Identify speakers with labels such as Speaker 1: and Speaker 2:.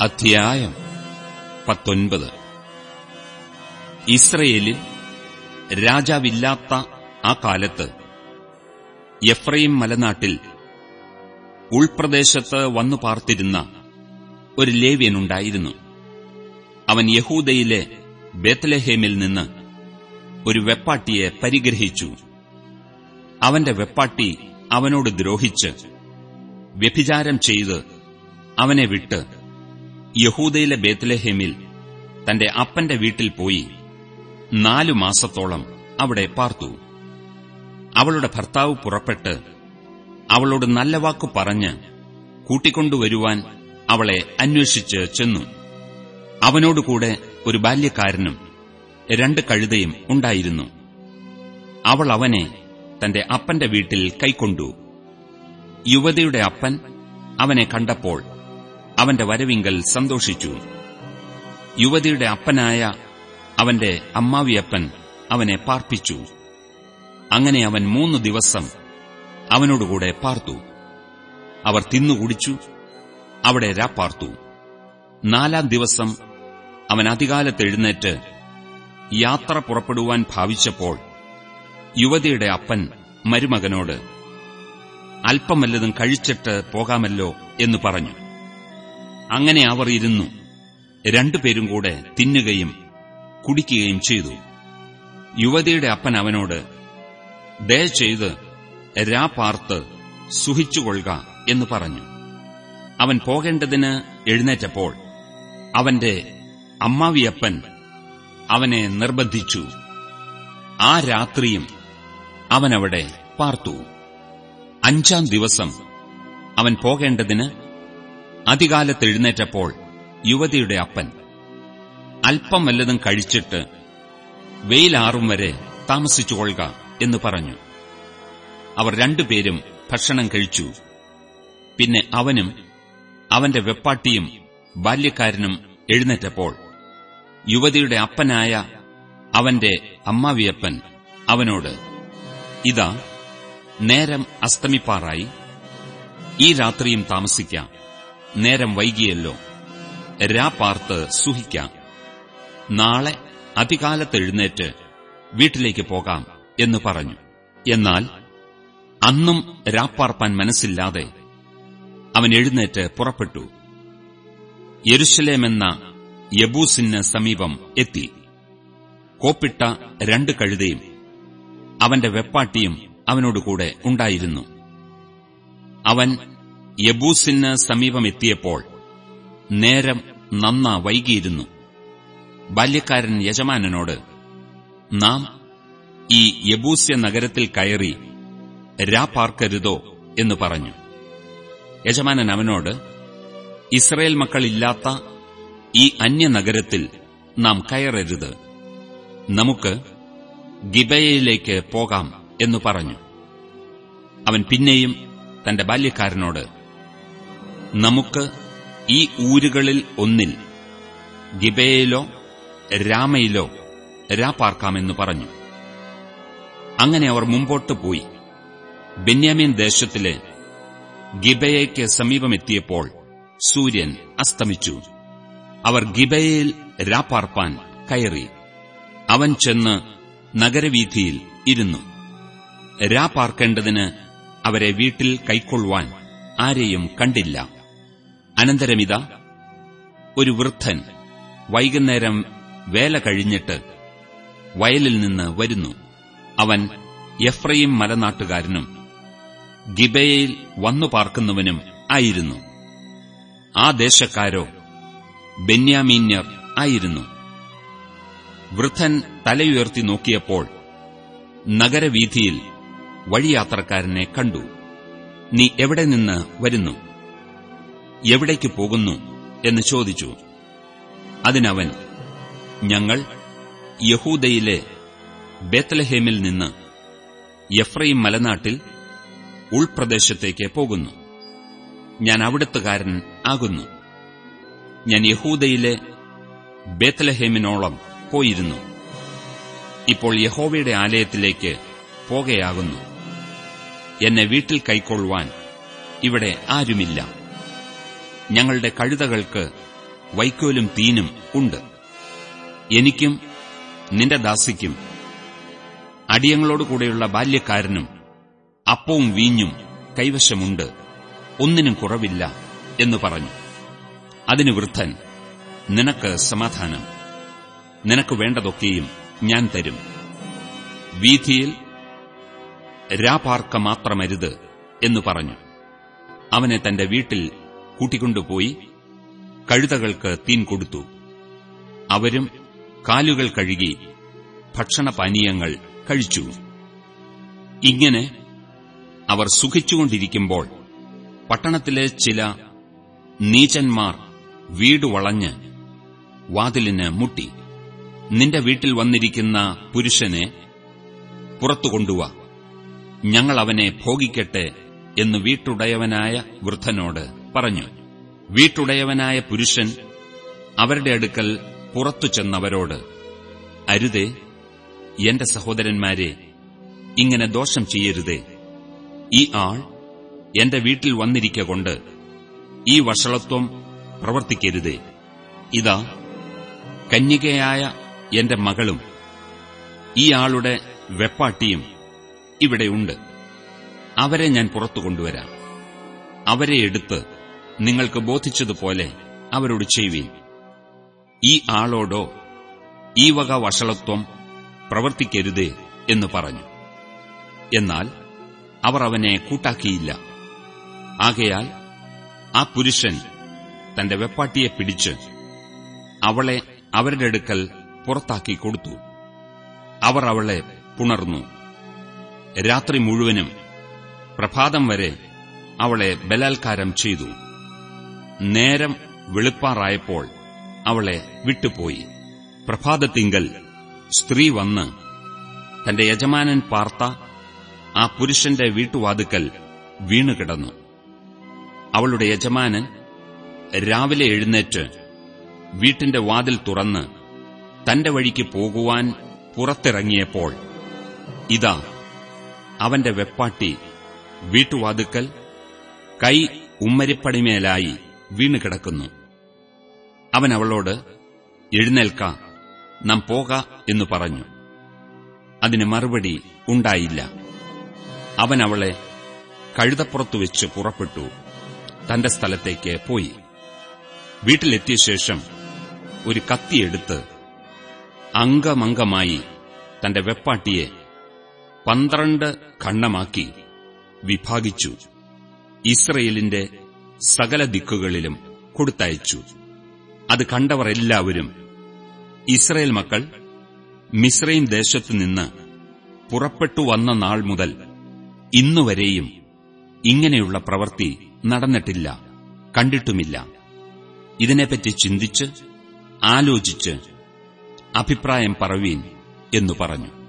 Speaker 1: അധ്യായം പത്തൊൻപത്. ഇസ്രയേലിൽ രാജാവില്ലാത്ത ആ കാലത്ത് എഫ്രൈം മലനാട്ടിൽ ഉൾപ്രദേശത്ത് വന്നു പാർത്തിരുന്ന ഒരു ലേവ്യനുണ്ടായിരുന്നു. അവൻ യഹൂദയിലെ ബേത്ലഹേമിൽ നിന്ന് ഒരു വെപ്പാട്ടിയെ പരിഗ്രഹിച്ചു. അവന്റെ വെപ്പാട്ടി അവനോട് ദ്രോഹിച്ച് വ്യഭിചാരം ചെയ്ത് അവനെ വിട്ട് യഹൂദയിലെ ബേത്ലഹേമിൽ തന്റെ അപ്പന്റെ വീട്ടിൽ പോയി നാലു മാസത്തോളം അവിടെ പാർത്തു. അവളുടെ ഭർത്താവ് പുറപ്പെട്ട് അവളോട് നല്ല വാക്കു പറഞ്ഞ് കൂട്ടിക്കൊണ്ടുവരുവാൻ അവളെ അന്വേഷിച്ച് ചെന്നു. അവനോടുകൂടെ ഒരു ബാല്യക്കാരനും രണ്ട് കഴുതയും ഉണ്ടായിരുന്നു. അവൾ അവനെ തന്റെ അപ്പന്റെ വീട്ടിൽ കൈക്കൊണ്ടു. യുവതിയുടെ അപ്പൻ അവനെ കണ്ടപ്പോൾ അവന്റെ വരവിങ്കൽ സന്തോഷിച്ചു. യുവതിയുടെ അപ്പനായ അവന്റെ അമ്മാവിയപ്പൻ അവനെ പാർപ്പിച്ചു. അങ്ങനെ അവൻ മൂന്നു ദിവസം അവനോടുകൂടെ പാർത്തു. അവർ തിന്നുകുടിച്ചു അവിടെ രാപ്പാർത്തു നാലാം ദിവസം അവൻ അധികാലത്ത് എഴുന്നേറ്റ് യാത്ര പുറപ്പെടുവാൻ ഭാവിച്ചപ്പോൾ യുവതിയുടെ അപ്പൻ മരുമകനോട് അല്പം വല്ലതും കഴിച്ചിട്ട് പോകാമല്ലോ എന്ന് പറഞ്ഞു. അങ്ങനെ അവർ ഇരുന്നു. രണ്ടുപേരും കൂടെ തിന്നുകയും കുടിക്കുകയും ചെയ്തു. യുവതിയുടെ അപ്പൻ അവനോട് ദയ ചെയ്ത് രാപാർത്ത് സുഹിച്ചുകൊള്ളുക എന്ന് പറഞ്ഞു. അവൻ പോകേണ്ടതിന് എഴുന്നേറ്റപ്പോൾ അവന്റെ അമ്മാവിയപ്പൻ അവനെ നിർബന്ധിച്ചു. ആ രാത്രിയും അവനവിടെ പാർത്തു. അഞ്ചാം ദിവസം അവൻ പോകേണ്ടതിന് അതികാലത്തെഴുന്നേറ്റപ്പോൾ യുവതിയുടെ അപ്പൻ അല്പം വല്ലതും കഴിച്ചിട്ട് വെയിലാറും വരെ താമസിച്ചുകൊള്ളുക എന്ന് പറഞ്ഞു. അവർ രണ്ടുപേരും ഭക്ഷണം കഴിച്ചു. പിന്നെ അവനും അവന്റെ വെപ്പാട്ടിയും ബാല്യക്കാരനും എഴുന്നേറ്റപ്പോൾ യുവതിയുടെ അപ്പനായ അവന്റെ അമ്മാവിയപ്പൻ അവനോട് ഇതാ നേരം അസ്തമിപ്പാറായി. ഈ രാത്രിയും താമസിക്കാം. നേരം വൈകിയല്ലോ. രാപ്പാർത്ത് സുഹിക്കാം. നാളെ അധികാലത്തെഴുന്നേറ്റ് വീട്ടിലേക്ക് പോകാം എന്ന് പറഞ്ഞു. എന്നാൽ അന്നും രാപ്പാർപ്പാൻ മനസ്സില്ലാതെ അവൻ എഴുന്നേറ്റ് പുറപ്പെട്ടു. യെരുഷലേമെന്ന യബൂസിന് സമീപം എത്തി. കോപ്പിട്ട രണ്ട് കഴുതയും അവന്റെ വെപ്പാട്ടിയും അവനോടുകൂടെ ഉണ്ടായിരുന്നു. അവൻ യബൂസിന് സമീപമെത്തിയപ്പോൾ നേരം നന്ന വൈകിയിരുന്നു. ബാല്യക്കാരൻ യജമാനനോട് നാം ഈ യബൂസ്യ നഗരത്തിൽ കയറി രാപാർക്കരുതോ എന്ന് പറഞ്ഞു. യജമാനൻ അവനോട് ഇസ്രയേൽ മക്കളില്ലാത്ത ഈ അന്യനഗരത്തിൽ നാം കയറരുത്. നമുക്ക് ഗിബയയിലേക്ക് പോകാം എന്നു പറഞ്ഞു. അവൻ പിന്നെയും തന്റെ ബാല്യക്കാരനോട് നമുക്ക് ഈ ഊരുകളിൽ ഒന്നിൽ ഗിബേയിലോ രാമയിലോ രാപ്പാർക്കാമെന്ന് പറഞ്ഞു. അങ്ങനെ അവർ മുമ്പോട്ട് പോയി. ബെന്യാമീൻ ദേശത്തിലെ ഗിബയയ്ക്ക് സമീപമെത്തിയപ്പോൾ സൂര്യൻ അസ്തമിച്ചു. അവർ ഗിബയയിൽ രാപ്പാർപ്പാൻ കയറി. അവൻ ചെന്ന് നഗരവീഥിയിൽ ഇരുന്നു. രാപ്പാർക്കേണ്ടതിന് അവരെ വീട്ടിൽ കൈക്കൊള്ളുവാൻ ആരെയും കണ്ടില്ല. അനന്തരമിത ഒരു വൃദ്ധൻ വൈകുന്നേരം വേല കഴിഞ്ഞിട്ട് വയലിൽ നിന്ന് വരുന്നു. അവൻ എഫ്രൈം മലനാട്ടുകാരനും ഗിബയയിൽ വന്നു പാർക്കുന്നവനും ആയിരുന്നു. ആ ദേശക്കാരോ ബെന്യാമീന്യർ ആയിരുന്നു. വൃദ്ധൻ തലയുയർത്തി നോക്കിയപ്പോൾ നഗരവീഥിയിൽ വഴിയാത്രക്കാരനെ കണ്ടു. നീ എവിടെ നിന്ന് വരുന്നു? എവിടേക്ക് പോകുന്നു എന്ന് ചോദിച്ചു. അതിനവൻ ഞങ്ങൾ യഹൂദയിലെ ബേത്തലഹേമിൽ നിന്ന് എഫ്രൈം മലനാട്ടിൽ ഉൾപ്രദേശത്തേക്ക് പോകുന്നു. ഞാൻ അവിടുത്തുകാരൻ ആകുന്നു. ഞാൻ യഹൂദയിലെ ബേത്തലഹേമിനോളം പോയിരുന്നു. ഇപ്പോൾ യഹോവയുടെ ആലയത്തിലേക്ക് പോകയാകുന്നു. എന്നെ വീട്ടിൽ കൈക്കൊള്ളുവാൻ ഇവിടെ ആരുമില്ല. ഞങ്ങളുടെ കഴുതകൾക്ക് വൈക്കോലും തീനും ഉണ്ട്. എനിക്കും നിന്റെ ദാസിക്കും അടിയങ്ങളോടുകൂടെയുള്ള ബാല്യക്കാരനും അപ്പവും വീഞ്ഞും കൈവശമുണ്ട്. ഒന്നിനും കുറവില്ല എന്ന് പറഞ്ഞു. അതിന് വൃദ്ധൻ നിനക്ക് സമാധാനം. നിനക്ക് വേണ്ടതൊക്കെയും ഞാൻ തരും. വീഥിയിൽ രാപാർക്ക മാത്രമരുത് എന്ന് പറഞ്ഞു. അവനെ തന്റെ വീട്ടിൽ കൂട്ടിക്കൊണ്ടുപോയി കഴുതകൾക്ക് തീൻ കൊടുത്തു. അവരും കാലുകൾ കഴുകി ഭക്ഷണപാനീയങ്ങൾ കഴിച്ചു. ഇങ്ങനെ അവർ സുഖിച്ചുകൊണ്ടിരിക്കുമ്പോൾ പട്ടണത്തിലെ ചില നീചന്മാർ വീട് വളഞ്ഞ് വാതിലിന് മുട്ടി നിന്റെ വീട്ടിൽ വന്നിരിക്കുന്ന പുരുഷനെ പുറത്തു കൊണ്ടുവാ. ഞങ്ങൾ അവനെ ഭോഗിക്കട്ടെ എന്ന് വീട്ടുടയവനായ വൃദ്ധനോട് പറഞ്ഞു വീട്ടുടയവനായ പുരുഷൻ അവരുടെ അടുക്കൽ പുറത്തു ചെന്നവരോട് അരുതേ എന്റെ സഹോദരന്മാരെ ഇങ്ങനെ ദോഷം ചെയ്യരുതേ. ഈ ആൾ എന്റെ വീട്ടിൽ വന്നിരിക്കൊണ്ട് ഈ വഷളത്വം പ്രവർത്തിക്കരുതേ. ഇതാ കന്യകയായ എന്റെ മകളും ഈ ആളുടെ വെപ്പാട്ടിയും ഇവിടെയുണ്ട് അവരെ ഞാൻ പുറത്തു കൊണ്ടുവരാം. അവരെ എടുത്ത് നിങ്ങൾക്ക് ബോധിച്ചതുപോലെ അവരോട് ചെയ്യുവീൻ. ഈ ആളോടോ ഈ വക വഷളത്വം പ്രവർത്തിക്കരുത് എന്ന് പറഞ്ഞു. എന്നാൽ അവർ അവനെ കൂട്ടാക്കിയില്ല. ആകയാൽ ആ പുരുഷൻ തന്റെ വെപ്പാട്ടിയെ പിടിച്ച് അവളെ അവരുടെ അടുക്കൽ പുറത്താക്കി കൊടുത്തു. അവർ അവളെ പുണർന്നു. രാത്രി മുഴുവനും പ്രഭാതം വരെ അവളെ ബലാത്കാരം ചെയ്തു. നേരം വെളുപ്പാറായപ്പോൾ അവളെ വിട്ടുപോയി. പ്രഭാതത്തിങ്കൽ സ്ത്രീ വന്ന് തന്റെ യജമാനൻ പാർത്ത ആ പുരുഷന്റെ വീട്ടുവാതുക്കൽ വീണുകിടന്നു. അവളുടെ യജമാനൻ രാവിലെ എഴുന്നേറ്റ് വീട്ടിന്റെ വാതിൽ തുറന്ന് തന്റെ വഴിക്ക് പോകുവാൻ പുറത്തിറങ്ങിയപ്പോൾ ഇതാ അവന്റെ വെപ്പാട്ടി വീട്ടുവാതുക്കൽ കൈ ഉമ്മരിപ്പടിമേലായി വീണുകിടക്കുന്നു. അവൻ അവളോട് എഴുന്നേൽക്ക നാം പോക എന്ന് പറഞ്ഞു. അതിന് മറുപടി ഉണ്ടായില്ല. അവൻ അവളെ കഴുതപ്പുറത്തു വെച്ച് പുറപ്പെട്ടു. തന്റെ സ്ഥലത്തേക്ക് പോയി. വീട്ടിലെത്തിയ ശേഷം ഒരു കത്തിയെടുത്ത് അംഗമംഗമായി തന്റെ വെപ്പാട്ടിയെ പന്ത്രണ്ട് ഖണ്ഡമാക്കി വിഭാഗിച്ചു. ഇസ്രയേലിന്റെ സകല ദിക്കുകളിലും കൊടുത്തയച്ചു. അത് കണ്ടവർ എല്ലാവരും ഇസ്രയേൽ മക്കൾ മിശ്രയും ദേശത്തുനിന്ന് പുറപ്പെട്ടു വന്ന നാൾ മുതൽ ഇന്നുവരെയും ഇങ്ങനെയുള്ള പ്രവൃത്തി നടന്നിട്ടില്ല കണ്ടിട്ടുമില്ല. ഇതിനെപ്പറ്റി ചിന്തിച്ച് ആലോചിച്ച് അഭിപ്രായം പറവീൻ എന്നു പറഞ്ഞു.